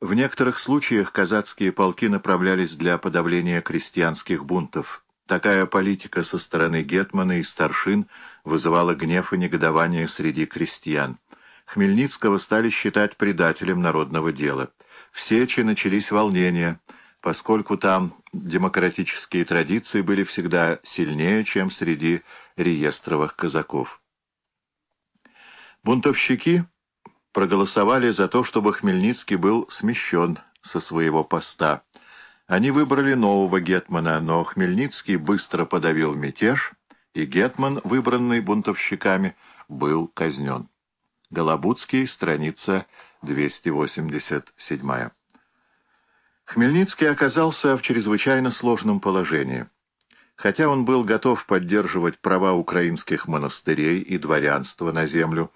В некоторых случаях казацкие полки направлялись для подавления крестьянских бунтов. Такая политика со стороны гетмана и старшин вызывала гнев и негодование среди крестьян. Хмельницкого стали считать предателем народного дела. В Сечи начались волнения, поскольку там демократические традиции были всегда сильнее, чем среди реестровых казаков. Бунтовщики проголосовали за то, чтобы Хмельницкий был смещен со своего поста. Они выбрали нового гетмана, но Хмельницкий быстро подавил мятеж, и гетман, выбранный бунтовщиками, был казнен. Голобудский, страница 287. Хмельницкий оказался в чрезвычайно сложном положении. Хотя он был готов поддерживать права украинских монастырей и дворянства на землю,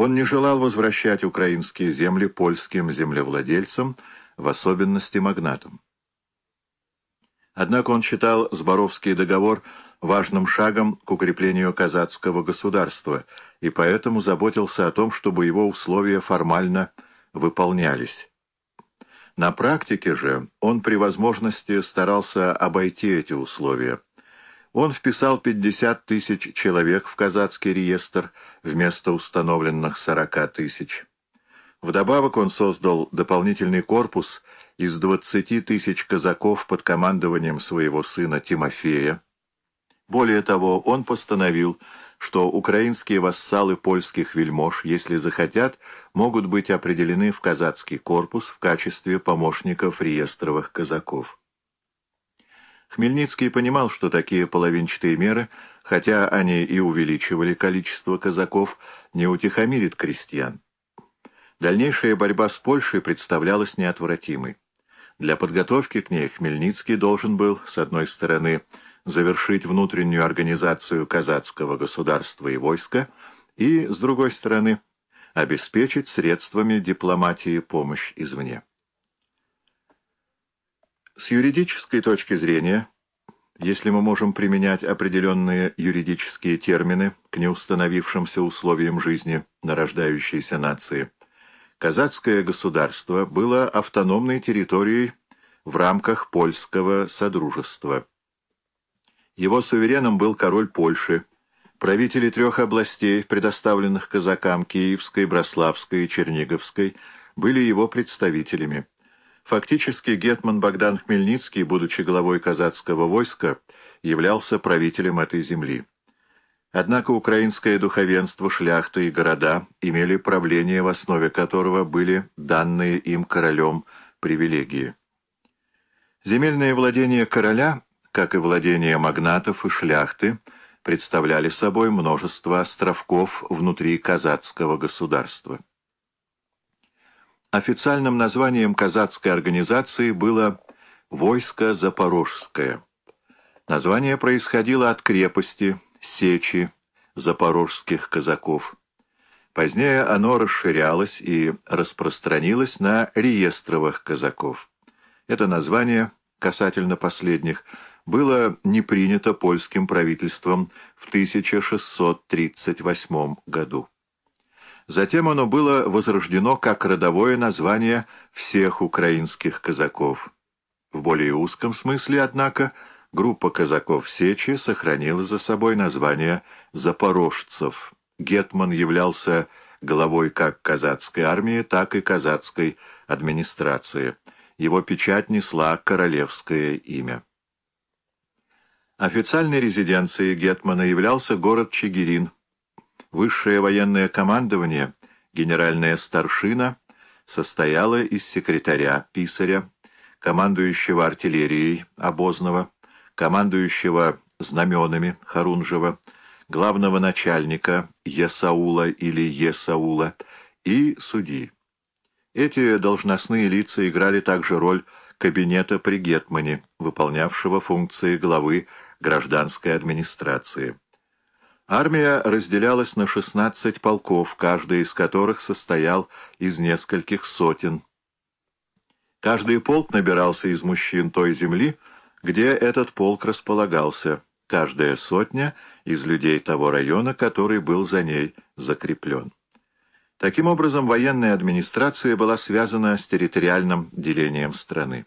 он не желал возвращать украинские земли польским землевладельцам, в особенности магнатам. Однако он считал Зборовский договор важным шагом к укреплению казацкого государства и поэтому заботился о том, чтобы его условия формально выполнялись. На практике же он при возможности старался обойти эти условия. Он вписал 50 тысяч человек в казацкий реестр вместо установленных 40 тысяч. Вдобавок он создал дополнительный корпус из 20 тысяч казаков под командованием своего сына Тимофея. Более того, он постановил, что украинские вассалы польских вельмож, если захотят, могут быть определены в казацкий корпус в качестве помощников реестровых казаков. Хмельницкий понимал, что такие половинчатые меры, хотя они и увеличивали количество казаков, не утихомирит крестьян. Дальнейшая борьба с Польшей представлялась неотвратимой. Для подготовки к ней Хмельницкий должен был, с одной стороны, завершить внутреннюю организацию казацкого государства и войска, и, с другой стороны, обеспечить средствами дипломатии помощь извне. С юридической точки зрения, если мы можем применять определенные юридические термины к неустановившимся условиям жизни нарождающейся нации, казацкое государство было автономной территорией в рамках польского содружества. Его сувереном был король Польши, правители трех областей, предоставленных казакам Киевской, Брославской и Черниговской, были его представителями. Фактически Гетман Богдан Хмельницкий, будучи главой казацкого войска, являлся правителем этой земли. Однако украинское духовенство, шляхта и города имели правление, в основе которого были данные им королем привилегии. Земельные владения короля, как и владения магнатов и шляхты, представляли собой множество островков внутри казацкого государства. Официальным названием казацкой организации было «Войско Запорожское». Название происходило от крепости, сечи запорожских казаков. Позднее оно расширялось и распространилось на реестровых казаков. Это название, касательно последних, было не принято польским правительством в 1638 году. Затем оно было возрождено как родовое название всех украинских казаков. В более узком смысле, однако, группа казаков Сечи сохранила за собой название «запорожцев». Гетман являлся главой как казацкой армии, так и казацкой администрации. Его печать несла королевское имя. Официальной резиденцией Гетмана являлся город Чигирин – Высшее военное командование, генеральная старшина, состояло из секретаря, писаря, командующего артиллерией обозного, командующего знаменами Харунжева, главного начальника Есаула или Есаула и судьи. Эти должностные лица играли также роль кабинета при Гетмане, выполнявшего функции главы гражданской администрации. Армия разделялась на 16 полков, каждый из которых состоял из нескольких сотен. Каждый полк набирался из мужчин той земли, где этот полк располагался, каждая сотня — из людей того района, который был за ней закреплен. Таким образом, военная администрация была связана с территориальным делением страны.